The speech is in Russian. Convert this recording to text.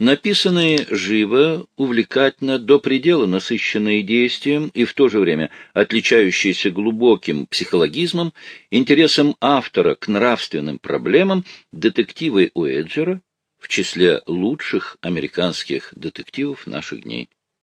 Написанные живо, увлекательно, до предела насыщенные действием и в то же время отличающиеся глубоким психологизмом, интересом автора к нравственным проблемам, детективы Уэджера в числе лучших американских детективов наших дней.